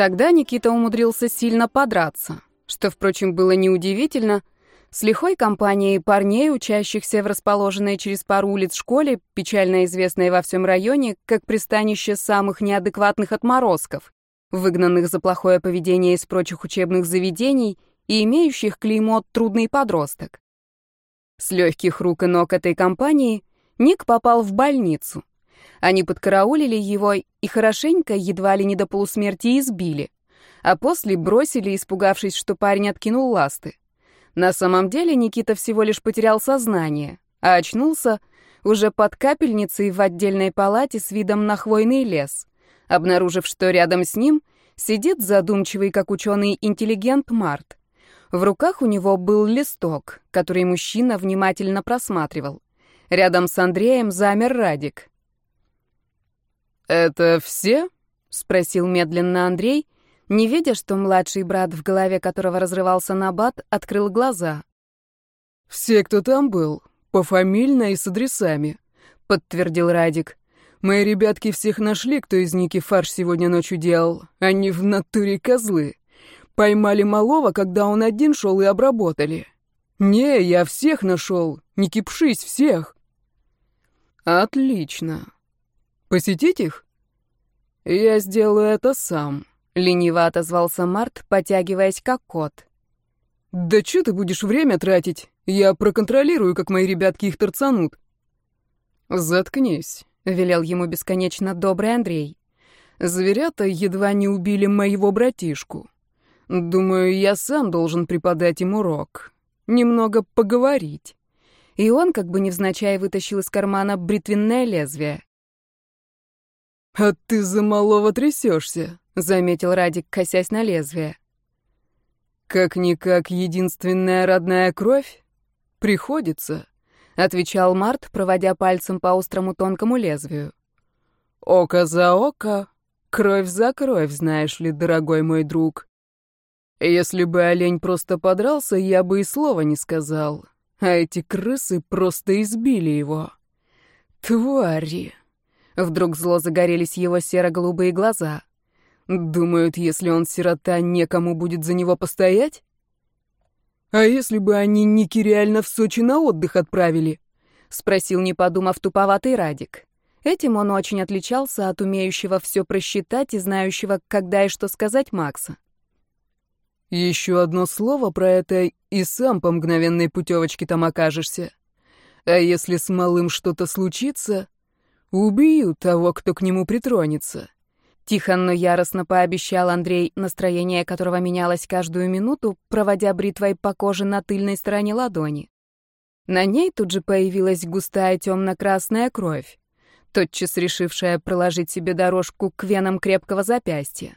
Тогда Никита умудрился сильно подраться, что, впрочем, было неудивительно. С лихой компанией парней, учащихся в расположенной через пару улиц школе, печально известной во всем районе, как пристанище самых неадекватных отморозков, выгнанных за плохое поведение из прочих учебных заведений и имеющих клеймо «трудный подросток». С легких рук и ног этой компании Ник попал в больницу. Они подкараулили его и хорошенько, едва ли не до полусмерти, избили, а после бросили, испугавшись, что парень откинул ласты. На самом деле Никита всего лишь потерял сознание, а очнулся уже под капельницей в отдельной палате с видом на хвойный лес, обнаружив, что рядом с ним сидит задумчивый, как ученый интеллигент Март. В руках у него был листок, который мужчина внимательно просматривал. Рядом с Андреем замер Радик. «Это все?» — спросил медленно Андрей, не видя, что младший брат, в голове которого разрывался набат, открыл глаза. «Все, кто там был, пофамильно и с адресами», — подтвердил Радик. «Мои ребятки всех нашли, кто из Ники фарш сегодня ночью делал. Они в натуре козлы. Поймали малого, когда он один шел и обработали. Не, я всех нашел. Не кипшись, всех». «Отлично. Посетить их?» «Я сделаю это сам», — лениво отозвался Март, потягиваясь как кот. «Да что ты будешь время тратить? Я проконтролирую, как мои ребятки их торцанут». «Заткнись», — велел ему бесконечно добрый Андрей. «Зверята едва не убили моего братишку. Думаю, я сам должен преподать им урок. Немного поговорить». И он, как бы невзначай, вытащил из кармана бритвенное лезвие. «А ты за малого трясешься», — заметил Радик, косясь на лезвие. «Как-никак единственная родная кровь? Приходится», — отвечал Март, проводя пальцем по острому тонкому лезвию. «Око за око, кровь за кровь, знаешь ли, дорогой мой друг. Если бы олень просто подрался, я бы и слова не сказал, а эти крысы просто избили его. Твари!» Вдруг зло загорелись его серо-голубые глаза. Думают, если он сирота, некому будет за него постоять? А если бы они Ники реально в Сочи на отдых отправили? Спросил, не подумав, туповатый Радик. Этим он очень отличался от умеющего все просчитать и знающего, когда и что сказать Макса. Еще одно слово про это, и сам по мгновенной путевочке там окажешься. А если с малым что-то случится, Убью того, кто к нему притронется. Тихо, но яростно пообещал Андрей, настроение которого менялось каждую минуту, проводя бритвой по коже на тыльной стороне ладони. На ней тут же появилась густая темно-красная кровь, тотчас решившая проложить себе дорожку к венам крепкого запястья.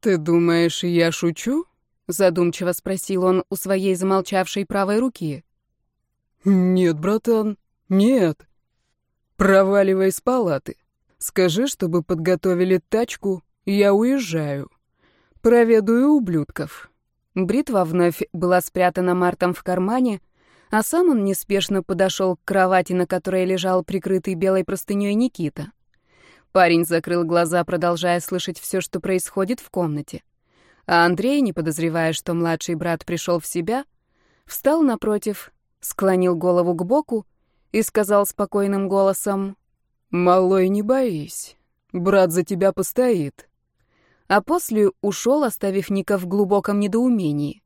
«Ты думаешь, я шучу?» — задумчиво спросил он у своей замолчавшей правой руки. «Нет, братан, нет», «Проваливай из палаты. Скажи, чтобы подготовили тачку, я уезжаю. Проведаю ублюдков». Бритва вновь была спрятана Мартом в кармане, а сам он неспешно подошел к кровати, на которой лежал прикрытый белой простыней Никита. Парень закрыл глаза, продолжая слышать все, что происходит в комнате. А Андрей, не подозревая, что младший брат пришел в себя, встал напротив, склонил голову к боку и сказал спокойным голосом, «Малой, не боись, брат за тебя постоит». А после ушел, оставив Ника в глубоком недоумении.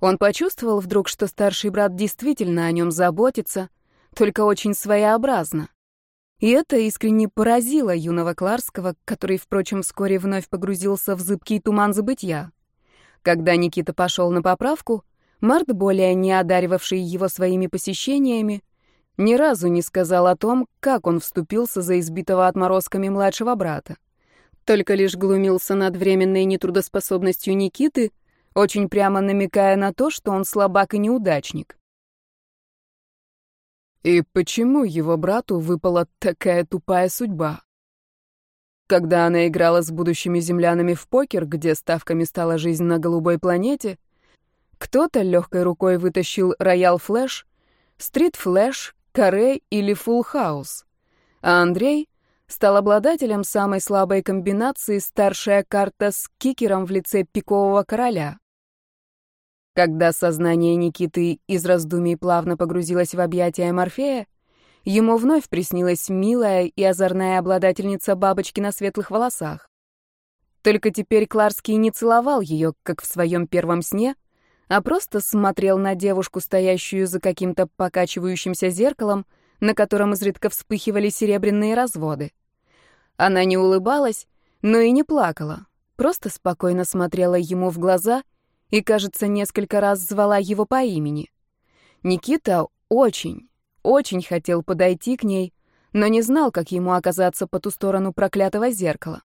Он почувствовал вдруг, что старший брат действительно о нем заботится, только очень своеобразно. И это искренне поразило юного Кларского, который, впрочем, вскоре вновь погрузился в зыбкий туман забытья. Когда Никита пошел на поправку, Март, более не одаривавший его своими посещениями, ни разу не сказал о том, как он вступился за избитого отморозками младшего брата. Только лишь глумился над временной нетрудоспособностью Никиты, очень прямо намекая на то, что он слабак и неудачник. И почему его брату выпала такая тупая судьба? Когда она играла с будущими землянами в покер, где ставками стала жизнь на голубой планете, кто-то легкой рукой вытащил роял флэш, стрит флэш, каре или фулл хаус. А Андрей стал обладателем самой слабой комбинации старшая карта с кикером в лице пикового короля. Когда сознание Никиты из раздумий плавно погрузилось в объятия Морфея, ему вновь приснилась милая и озорная обладательница бабочки на светлых волосах. Только теперь Кларский не целовал ее, как в своем первом сне, а просто смотрел на девушку, стоящую за каким-то покачивающимся зеркалом, на котором изредка вспыхивали серебряные разводы. Она не улыбалась, но и не плакала, просто спокойно смотрела ему в глаза и, кажется, несколько раз звала его по имени. Никита очень, очень хотел подойти к ней, но не знал, как ему оказаться по ту сторону проклятого зеркала.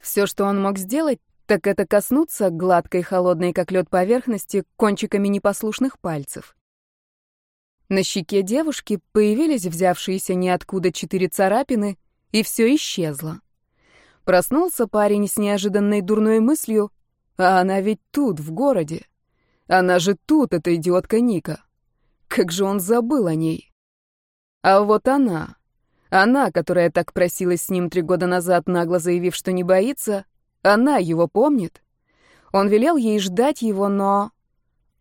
Все, что он мог сделать, так это коснуться гладкой, холодной, как лед поверхности, кончиками непослушных пальцев. На щеке девушки появились взявшиеся ниоткуда четыре царапины, и все исчезло. Проснулся парень с неожиданной дурной мыслью, а она ведь тут, в городе. Она же тут, эта идиотка Ника. Как же он забыл о ней. А вот она, она, которая так просилась с ним три года назад, нагло заявив, что не боится, она его помнит. Он велел ей ждать его, но...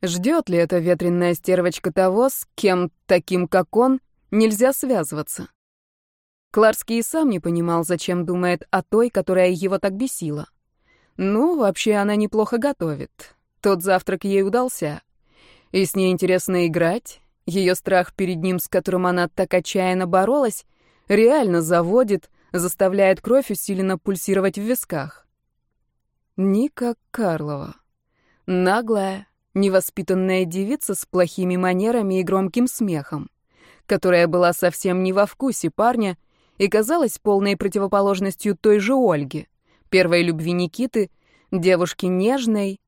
Ждет ли эта ветреная стервочка того, с кем, таким как он, нельзя связываться? Кларский и сам не понимал, зачем думает о той, которая его так бесила. Ну, вообще она неплохо готовит. Тот завтрак ей удался. И с ней интересно играть. Ее страх перед ним, с которым она так отчаянно боролась, реально заводит, заставляет кровь усиленно пульсировать в висках. Ника Карлова. Наглая, невоспитанная девица с плохими манерами и громким смехом, которая была совсем не во вкусе парня и казалась полной противоположностью той же Ольги, первой любви Никиты, девушки нежной,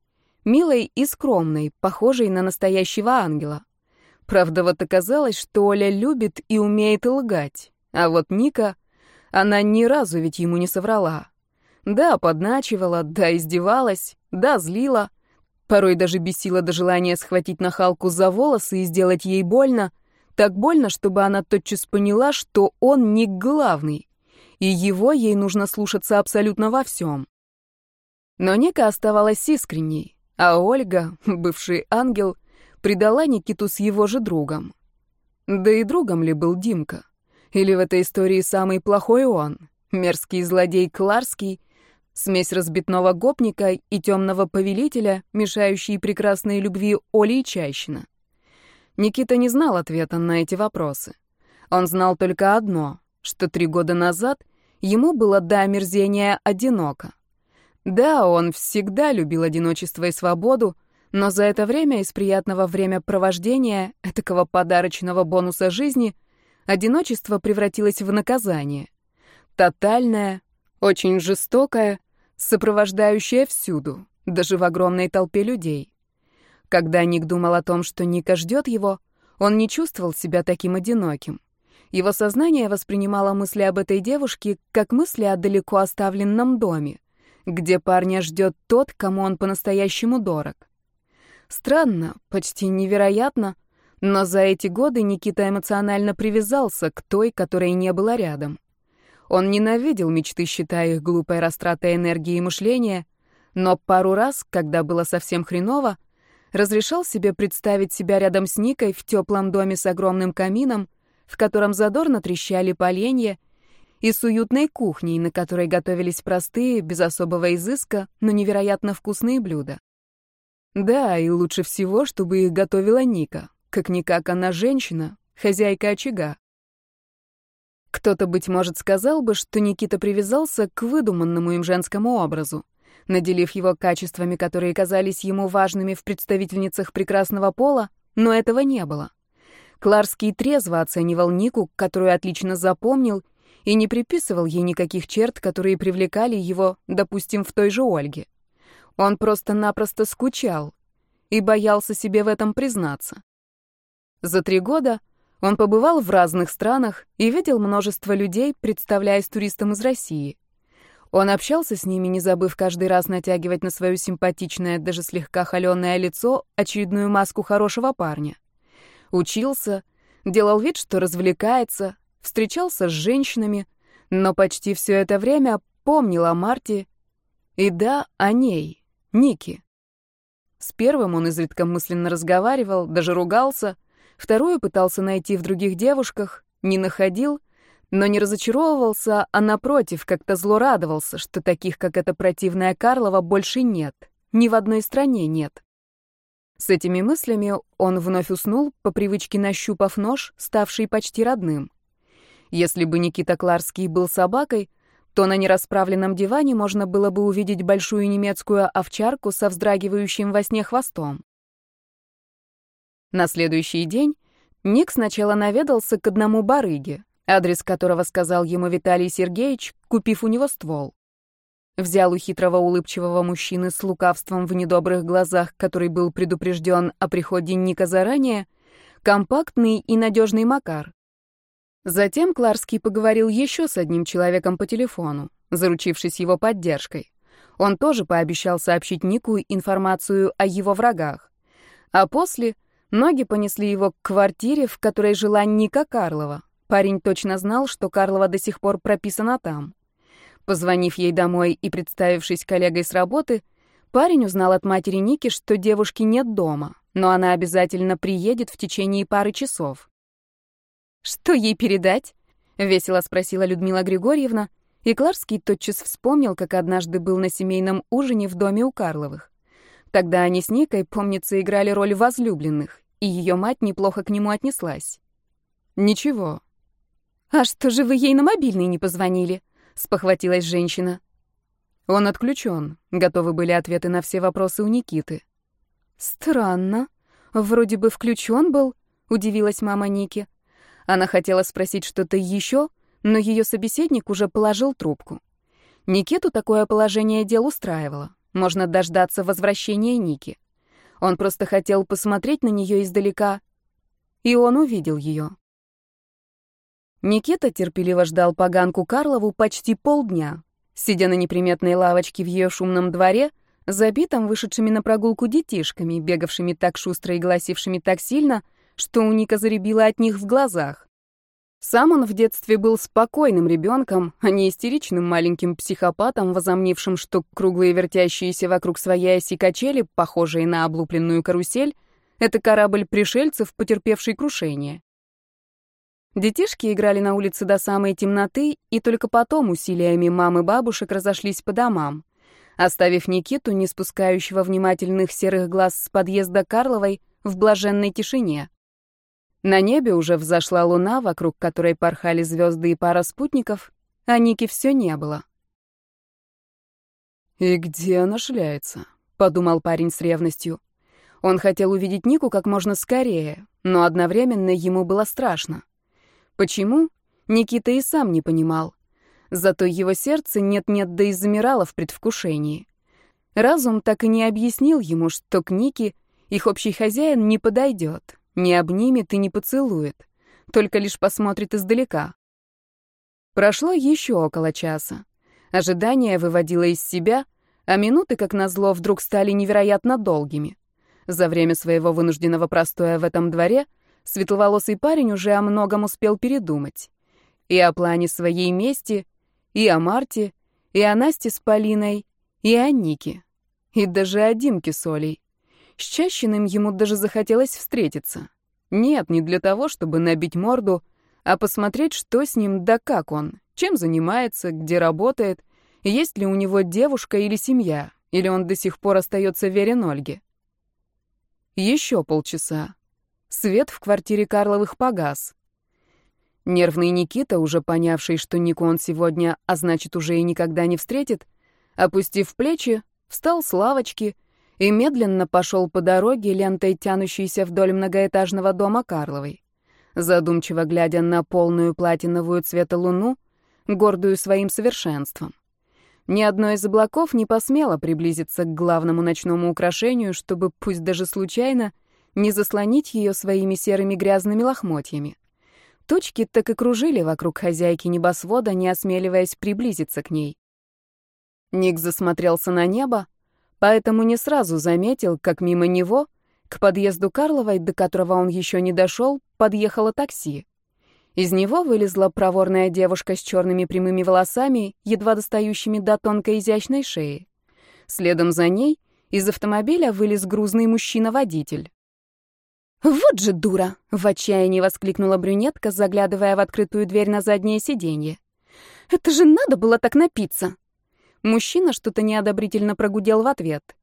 милой и скромной, похожей на настоящего ангела. Правда, вот оказалось, что Оля любит и умеет лгать. А вот Ника, она ни разу ведь ему не соврала. Да, подначивала, да, издевалась, да, злила. Порой даже бесила до желания схватить нахалку за волосы и сделать ей больно. Так больно, чтобы она тотчас поняла, что он не главный. И его ей нужно слушаться абсолютно во всем. Но Ника оставалась искренней, а Ольга, бывший ангел, предала Никиту с его же другом. Да и другом ли был Димка? Или в этой истории самый плохой он, мерзкий злодей Кларский, смесь разбитного гопника и темного повелителя, мешающий прекрасной любви Оли и Чайщина? Никита не знал ответа на эти вопросы. Он знал только одно, что три года назад ему было до омерзения одиноко. Да, он всегда любил одиночество и свободу, но за это время из приятного времяпровождения, этакого подарочного бонуса жизни, одиночество превратилось в наказание. Тотальное, очень жестокое, сопровождающее всюду, даже в огромной толпе людей. Когда Ник думал о том, что Ника ждет его, он не чувствовал себя таким одиноким. Его сознание воспринимало мысли об этой девушке как мысли о далеко оставленном доме, где парня ждет тот, кому он по-настоящему дорог. Странно, почти невероятно, но за эти годы Никита эмоционально привязался к той, которой не было рядом. Он ненавидел мечты, считая их глупой растратой энергии и мышления, но пару раз, когда было совсем хреново, разрешал себе представить себя рядом с Никой в теплом доме с огромным камином, в котором задорно трещали поленья, и с уютной кухней, на которой готовились простые, без особого изыска, но невероятно вкусные блюда. Да, и лучше всего, чтобы их готовила Ника. Как-никак она женщина, хозяйка очага. Кто-то, быть может, сказал бы, что Никита привязался к выдуманному им женскому образу, наделив его качествами, которые казались ему важными в представительницах прекрасного пола, но этого не было. Кларский трезво оценивал Нику, которую отлично запомнил, и не приписывал ей никаких черт, которые привлекали его, допустим, в той же Ольге. Он просто-напросто скучал и боялся себе в этом признаться. За три года он побывал в разных странах и видел множество людей, представляясь туристом из России. Он общался с ними, не забыв каждый раз натягивать на свое симпатичное, даже слегка холеное лицо очередную маску хорошего парня. Учился, делал вид, что развлекается, встречался с женщинами, но почти все это время помнил о Марте и да, о ней, Нике. С первым он изредка мысленно разговаривал, даже ругался, вторую пытался найти в других девушках, не находил, но не разочаровывался, а напротив, как-то злорадовался, что таких, как эта противная Карлова, больше нет, ни в одной стране нет. С этими мыслями он вновь уснул, по привычке нащупав нож, ставший почти родным. Если бы Никита Кларский был собакой, то на нерасправленном диване можно было бы увидеть большую немецкую овчарку со вздрагивающим во сне хвостом. На следующий день Ник сначала наведался к одному барыге, адрес которого сказал ему Виталий Сергеевич, купив у него ствол. Взял у хитрого улыбчивого мужчины с лукавством в недобрых глазах, который был предупрежден о приходе Ника заранее, компактный и надежный Макар. Затем Кларский поговорил еще с одним человеком по телефону, заручившись его поддержкой. Он тоже пообещал сообщить Нику информацию о его врагах. А после ноги понесли его к квартире, в которой жила Ника Карлова. Парень точно знал, что Карлова до сих пор прописана там. Позвонив ей домой и представившись коллегой с работы, парень узнал от матери Ники, что девушки нет дома, но она обязательно приедет в течение пары часов. «Что ей передать?» — весело спросила Людмила Григорьевна, и Кларский тотчас вспомнил, как однажды был на семейном ужине в доме у Карловых. Тогда они с Никой, помнится, играли роль возлюбленных, и ее мать неплохо к нему отнеслась. «Ничего». «А что же вы ей на мобильный не позвонили?» — спохватилась женщина. «Он отключен», — готовы были ответы на все вопросы у Никиты. «Странно. Вроде бы включен был», — удивилась мама Ники. Она хотела спросить что-то еще, но ее собеседник уже положил трубку. Никиту такое положение дел устраивало. Можно дождаться возвращения Ники. Он просто хотел посмотреть на нее издалека, и он увидел ее. Никита терпеливо ждал поганку Карлову почти полдня, сидя на неприметной лавочке в ее шумном дворе, забитом вышедшими на прогулку детишками, бегавшими так шустро и гласившими так сильно, что у Ника заребило от них в глазах. Сам он в детстве был спокойным ребенком, а не истеричным маленьким психопатом, возомнившим, что круглые вертящиеся вокруг своей оси качели, похожие на облупленную карусель, это корабль пришельцев, потерпевший крушение. Детишки играли на улице до самой темноты, и только потом усилиями мам и бабушек разошлись по домам, оставив Никиту, не спускающего внимательных серых глаз с подъезда Карловой, в блаженной тишине. На небе уже взошла луна, вокруг которой порхали звезды и пара спутников, а Ники все не было. «И где она шляется?» — подумал парень с ревностью. Он хотел увидеть Нику как можно скорее, но одновременно ему было страшно. Почему? Никита и сам не понимал. Зато его сердце нет-нет да и замирало в предвкушении. Разум так и не объяснил ему, что к Нике их общий хозяин не подойдет, не обнимет и не поцелует, только лишь посмотрит издалека. Прошло еще около часа. Ожидание выводило из себя, а минуты, как назло, вдруг стали невероятно долгими. За время своего вынужденного простоя в этом дворе светловолосый парень уже о многом успел передумать. И о плане своей мести, и о Марте, и о Насте с Полиной, и о Нике, и даже о Димке с Олей. С Чащиным ему даже захотелось встретиться. Нет, не для того, чтобы набить морду, а посмотреть, что с ним, да как он, чем занимается, где работает, есть ли у него девушка или семья, или он до сих пор остается верен Ольге. Еще полчаса. Свет в квартире Карловых погас. Нервный Никита, уже понявший, что Нику он сегодня, а значит, уже и никогда не встретит, опустив плечи, встал с лавочки и медленно пошел по дороге, лентой тянущейся вдоль многоэтажного дома Карловой. Задумчиво глядя на полную платиновую цвета луну, гордую своим совершенством. Ни одно из облаков не посмело приблизиться к главному ночному украшению, чтобы, пусть даже случайно, не заслонить ее своими серыми грязными лохмотьями. Точки так и кружили вокруг хозяйки небосвода, не осмеливаясь приблизиться к ней. Ник засмотрелся на небо, поэтому не сразу заметил, как мимо него, к подъезду Карловой, до которого он еще не дошел, подъехало такси. Из него вылезла проворная девушка с черными прямыми волосами, едва достающими до тонкой изящной шеи. Следом за ней из автомобиля вылез грузный мужчина-водитель. «Вот же дура!» — в отчаянии воскликнула брюнетка, заглядывая в открытую дверь на заднее сиденье. «Это же надо было так напиться!» Мужчина что-то неодобрительно прогудел в ответ.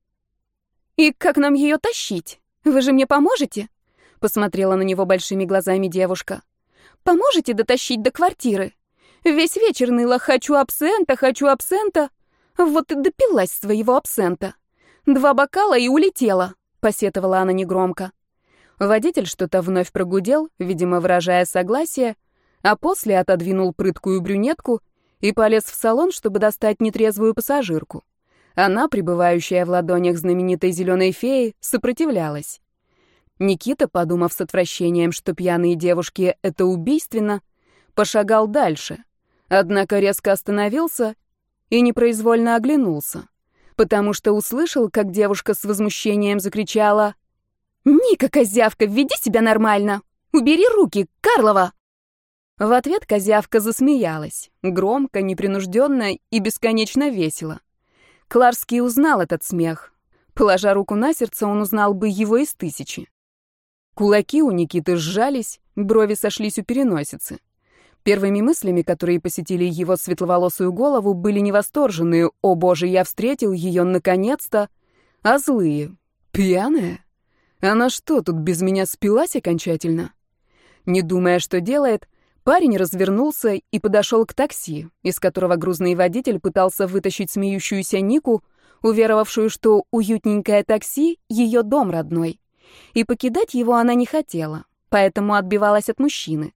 «И как нам ее тащить? Вы же мне поможете?» Посмотрела на него большими глазами девушка. «Поможете дотащить до квартиры? Весь вечер ныла «хочу абсента, хочу абсента». Вот и допилась своего абсента. Два бокала и улетела», — посетовала она негромко. Водитель что-то вновь прогудел, видимо, выражая согласие, а после отодвинул прыткую брюнетку и полез в салон, чтобы достать нетрезвую пассажирку. Она, пребывающая в ладонях знаменитой зеленой феи, сопротивлялась. Никита, подумав с отвращением, что пьяные девушки — это убийственно, пошагал дальше, однако резко остановился и непроизвольно оглянулся, потому что услышал, как девушка с возмущением закричала «Ника, козявка, веди себя нормально! Убери руки, Карлова!» В ответ козявка засмеялась, громко, непринужденно и бесконечно весело. Кларский узнал этот смех. Положа руку на сердце, он узнал бы его из тысячи. Кулаки у Никиты сжались, брови сошлись у переносицы. Первыми мыслями, которые посетили его светловолосую голову, были не восторженные «О боже, я встретил ее наконец-то!», а злые «Пьяная?» Она что, тут без меня спилась окончательно? Не думая, что делает, парень развернулся и подошел к такси, из которого грузный водитель пытался вытащить смеющуюся Нику, уверовавшую, что уютненькое такси — ее дом родной. И покидать его она не хотела, поэтому отбивалась от мужчины.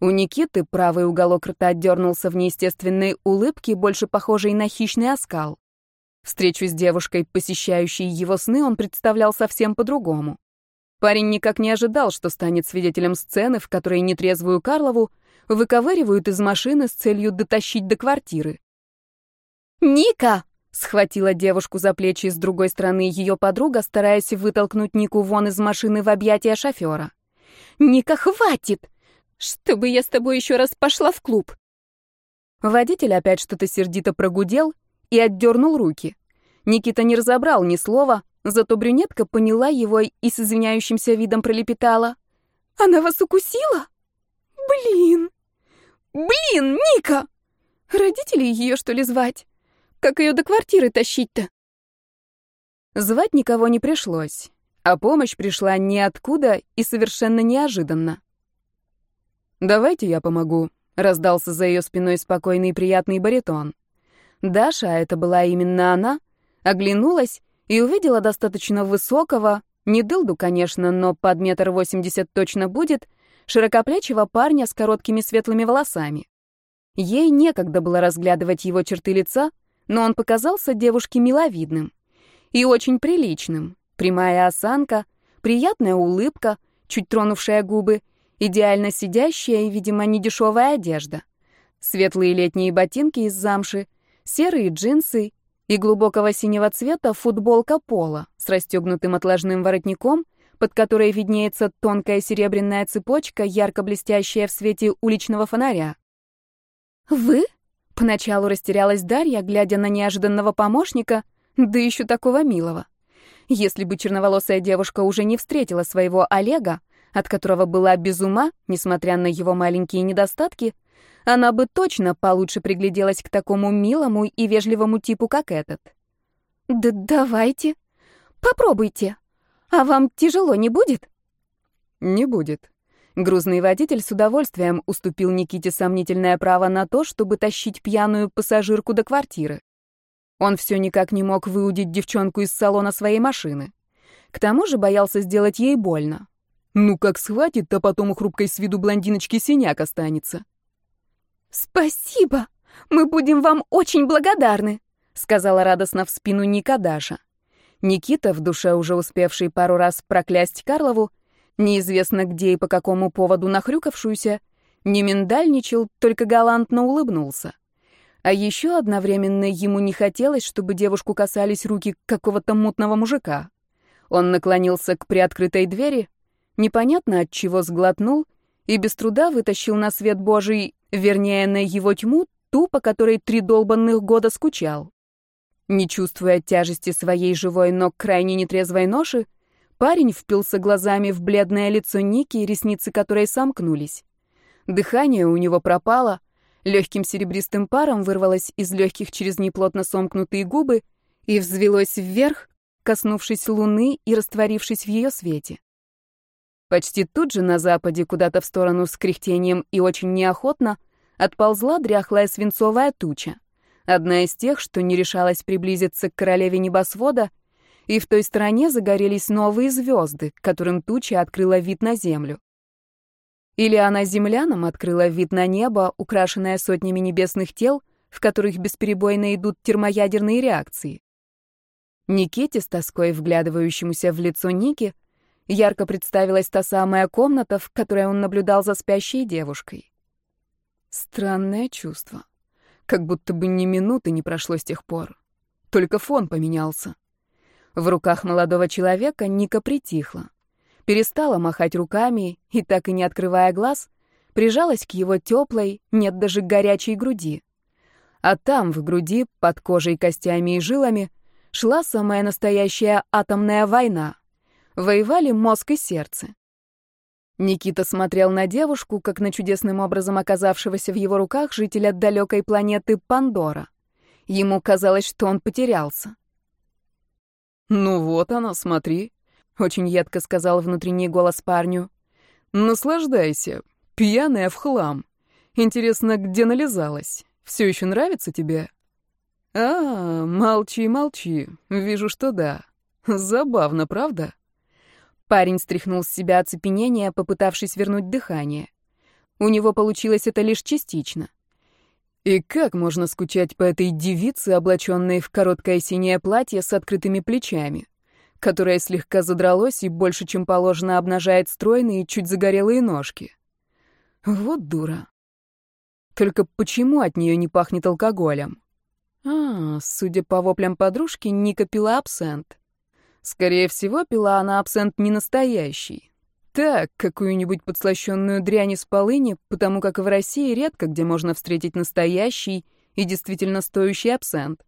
У Никиты правый уголок рта отдернулся в неестественной улыбке, больше похожей на хищный оскал. Встречу с девушкой, посещающей его сны, он представлял совсем по-другому. Парень никак не ожидал, что станет свидетелем сцены, в которой нетрезвую Карлову выковыривают из машины с целью дотащить до квартиры. «Ника!» — схватила девушку за плечи с другой стороны ее подруга, стараясь вытолкнуть Нику вон из машины в объятия шофера. «Ника, хватит! Чтобы я с тобой еще раз пошла в клуб!» Водитель опять что-то сердито прогудел и отдернул руки. Никита не разобрал ни слова, зато брюнетка поняла его и с извиняющимся видом пролепетала. «Она вас укусила? Блин! Блин, Ника! Родителей ее, что ли, звать? Как ее до квартиры тащить-то?» Звать никого не пришлось, а помощь пришла ниоткуда и совершенно неожиданно. «Давайте я помогу», — раздался за ее спиной спокойный и приятный баритон. Даша, а это была именно она, оглянулась и увидела достаточно высокого, не дылду, конечно, но под метр восемьдесят точно будет, широкоплечего парня с короткими светлыми волосами. Ей некогда было разглядывать его черты лица, но он показался девушке миловидным и очень приличным. Прямая осанка, приятная улыбка, чуть тронувшая губы, идеально сидящая и, видимо, недешевая одежда. Светлые летние ботинки из замши — серые джинсы и глубокого синего цвета футболка пола с расстегнутым отложным воротником, под которой виднеется тонкая серебряная цепочка, ярко блестящая в свете уличного фонаря. «Вы?» — поначалу растерялась Дарья, глядя на неожиданного помощника, да еще такого милого. Если бы черноволосая девушка уже не встретила своего Олега, от которого была без ума, несмотря на его маленькие недостатки, она бы точно получше пригляделась к такому милому и вежливому типу, как этот. «Да давайте. Попробуйте. А вам тяжело не будет?» «Не будет». Грузный водитель с удовольствием уступил Никите сомнительное право на то, чтобы тащить пьяную пассажирку до квартиры. Он все никак не мог выудить девчонку из салона своей машины. К тому же боялся сделать ей больно. Ну как схватит, то потом у хрупкой с виду блондиночки синяк останется. «Спасибо! Мы будем вам очень благодарны!» — сказала радостно в спину Ника Даша. Никита, в душе уже успевший пару раз проклясть Карлову, неизвестно где и по какому поводу нахрюкавшуюся, не миндальничал, только галантно улыбнулся. А еще одновременно ему не хотелось, чтобы девушку касались руки какого-то мутного мужика. Он наклонился к приоткрытой двери, непонятно от чего сглотнул и без труда вытащил на свет Божий, вернее, на его тьму, ту, по которой три долбанных года скучал. Не чувствуя тяжести своей живой, но крайне нетрезвой ноши, парень впился глазами в бледное лицо Ники, ресницы которой сомкнулись. Дыхание у него пропало, легким серебристым паром вырвалось из легких через неплотно сомкнутые губы и взвелось вверх, коснувшись луны и растворившись в ее свете. Почти тут же на западе, куда-то в сторону с кряхтением и очень неохотно, отползла дряхлая свинцовая туча. Одна из тех, что не решалась приблизиться к королеве небосвода, и в той стороне загорелись новые звезды, которым туча открыла вид на землю. Или она землянам открыла вид на небо, украшенное сотнями небесных тел, в которых бесперебойно идут термоядерные реакции. Никите, с тоской вглядывающемуся в лицо Ники, ярко представилась та самая комната, в которой он наблюдал за спящей девушкой. Странное чувство. Как будто бы ни минуты не прошло с тех пор. Только фон поменялся. В руках молодого человека Ника притихла. Перестала махать руками и, так и не открывая глаз, прижалась к его теплой, нет даже горячей груди. А там, в груди, под кожей, костями и жилами, шла самая настоящая атомная война. Воевали мозг и сердце. Никита смотрел на девушку, как на чудесным образом оказавшегося в его руках жителя далекой планеты Пандора. Ему казалось, что он потерялся. «Ну вот она, смотри», — очень едко сказал внутренний голос парню. «Наслаждайся, пьяная в хлам. Интересно, где нализалась? Все еще нравится тебе?» «А, молчи, молчи. Вижу, что да. Забавно, правда?» Парень стряхнул с себя оцепенение, попытавшись вернуть дыхание. У него получилось это лишь частично. И как можно скучать по этой девице, облаченной в короткое синее платье с открытыми плечами, которое слегка задралось и больше, чем положено, обнажает стройные, чуть загорелые ножки? Вот дура. Только почему от нее не пахнет алкоголем? А, судя по воплям подружки, Ника пила абсент. Скорее всего, пила она абсент не настоящий. Так, какую-нибудь подслащенную дрянь из полыни, потому как в России редко где можно встретить настоящий и действительно стоящий абсент.